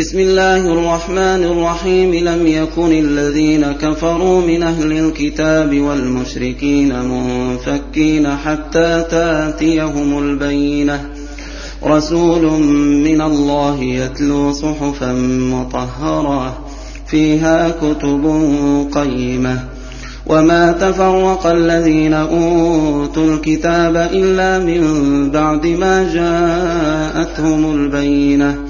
بسم الله الرحمن الرحيم. لم يكن الذين كفروا من أهل الكتاب والمشركين منفكين حتى تأتيهم البينة. رسول من الله يتلو صحفا مطهرة فيها كتب قيمة. وما تفرق الذين أوتوا الكتاب إلا من بعد ما جاءتهم البينة.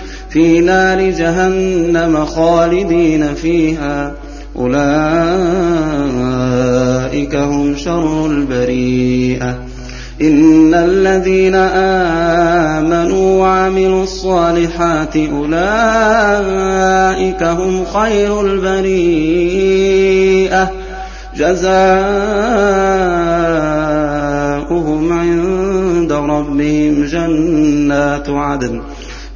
في نار جهنم خالدين فيها. أولئك هم شر البريئة. إن الذين آمنوا وعملوا الصالحات أولئك هم خير البريئة. جزاؤهم عند ربهم جنات عدن.